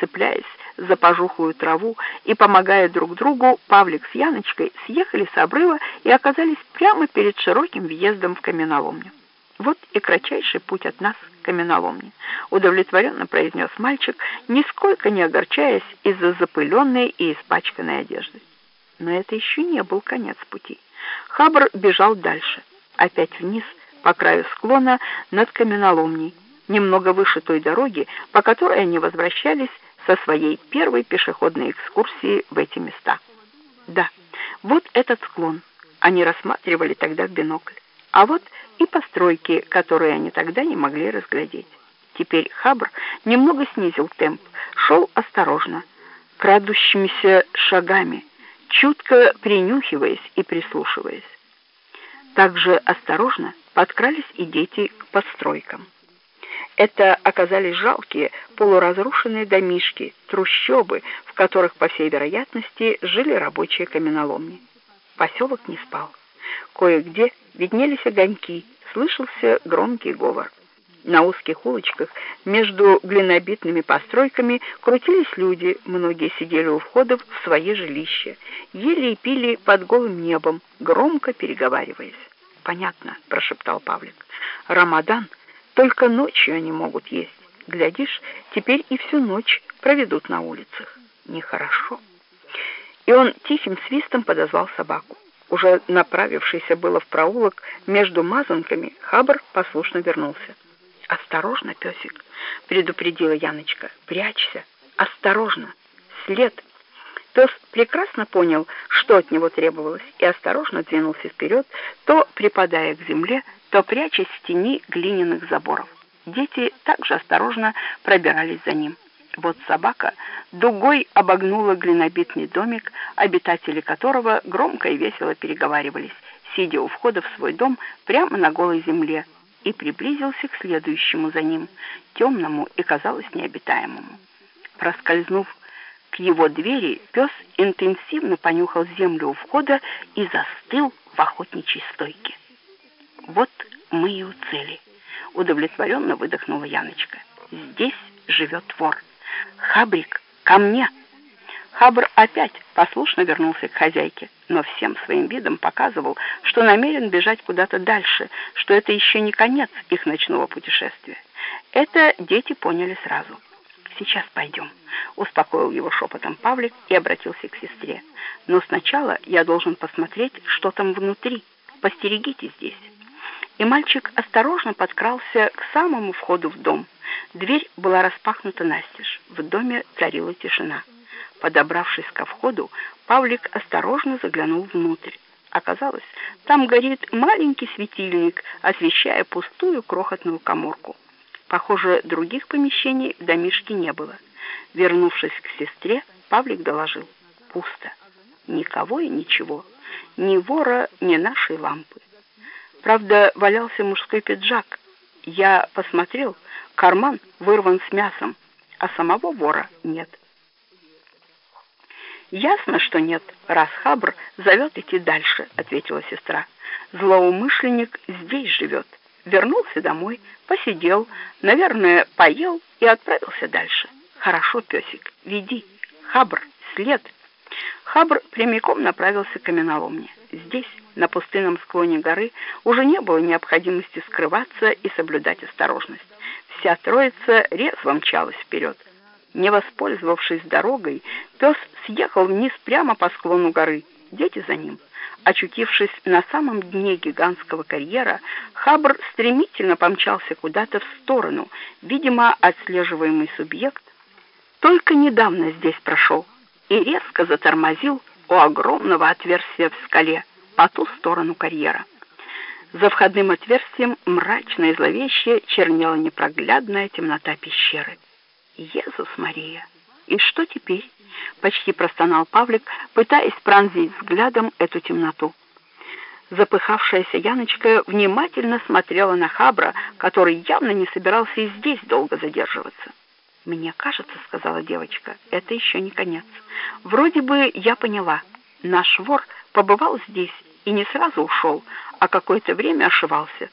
цепляясь за пожухлую траву и помогая друг другу, Павлик с Яночкой съехали с обрыва и оказались прямо перед широким въездом в каменоломню. «Вот и кратчайший путь от нас к каменоломне», — удовлетворенно произнес мальчик, нисколько не огорчаясь из-за запыленной и испачканной одежды. Но это еще не был конец пути. Хабр бежал дальше, опять вниз, по краю склона над каменоломней, немного выше той дороги, по которой они возвращались со своей первой пешеходной экскурсии в эти места. Да, вот этот склон они рассматривали тогда в бинокль, а вот и постройки, которые они тогда не могли разглядеть. Теперь Хабр немного снизил темп, шел осторожно, крадущимися шагами, чутко принюхиваясь и прислушиваясь. Также осторожно подкрались и дети к постройкам. Это оказались жалкие, полуразрушенные домишки, трущобы, в которых, по всей вероятности, жили рабочие каменоломни. Поселок не спал. Кое-где виднелись огоньки, слышался громкий говор. На узких улочках между глинобитными постройками крутились люди, многие сидели у входов в свои жилища, ели и пили под голым небом, громко переговариваясь. «Понятно», — прошептал Павлик. «Рамадан, только ночью они могут есть. Глядишь, теперь и всю ночь проведут на улицах. Нехорошо». И он тихим свистом подозвал собаку. Уже направившийся было в проулок между мазанками, Хабр послушно вернулся. «Осторожно, песик!» — предупредила Яночка. «Прячься! Осторожно! След!» Пес прекрасно понял, что от него требовалось, и осторожно двинулся вперед, то припадая к земле, то прячась в тени глиняных заборов. Дети также осторожно пробирались за ним. Вот собака дугой обогнула глинобитный домик, обитатели которого громко и весело переговаривались, сидя у входа в свой дом прямо на голой земле, и приблизился к следующему за ним, темному и, казалось, необитаемому. Проскользнув к его двери, пес интенсивно понюхал землю у входа и застыл в охотничьей стойке. «Вот мы и у цели», — удовлетворенно выдохнула Яночка. «Здесь живет вор. Хабрик, ко мне!» Хабр опять послушно вернулся к хозяйке, но всем своим видом показывал, что намерен бежать куда-то дальше, что это еще не конец их ночного путешествия. Это дети поняли сразу. «Сейчас пойдем», — успокоил его шепотом Павлик и обратился к сестре. «Но сначала я должен посмотреть, что там внутри. Постерегите здесь». И мальчик осторожно подкрался к самому входу в дом. Дверь была распахнута настежь. В доме царила тишина. Подобравшись ко входу, Павлик осторожно заглянул внутрь. Оказалось, там горит маленький светильник, освещая пустую крохотную каморку. Похоже, других помещений в домишке не было. Вернувшись к сестре, Павлик доложил. Пусто. Никого и ничего. Ни вора, ни нашей лампы. Правда, валялся мужской пиджак. Я посмотрел, карман вырван с мясом, а самого вора нет. «Ясно, что нет, раз Хабр зовет идти дальше», — ответила сестра. «Злоумышленник здесь живет. Вернулся домой, посидел, наверное, поел и отправился дальше. Хорошо, песик, веди. Хабр, след». Хабр прямиком направился к каменоломне. Здесь, на пустынном склоне горы, уже не было необходимости скрываться и соблюдать осторожность. Вся троица резво мчалась вперед. Не воспользовавшись дорогой, пес съехал вниз прямо по склону горы, дети за ним. Очутившись на самом дне гигантского карьера, Хабр стремительно помчался куда-то в сторону, видимо, отслеживаемый субъект только недавно здесь прошел и резко затормозил у огромного отверстия в скале по ту сторону карьера. За входным отверстием мрачно и зловеще чернела непроглядная темнота пещеры. Иисус Мария! И что теперь? Почти простонал Павлик, пытаясь пронзить взглядом эту темноту. Запыхавшаяся Яночка внимательно смотрела на Хабра, который явно не собирался и здесь долго задерживаться. «Мне кажется, — сказала девочка, — это еще не конец. Вроде бы я поняла. Наш вор побывал здесь и не сразу ушел, а какое-то время ошивался.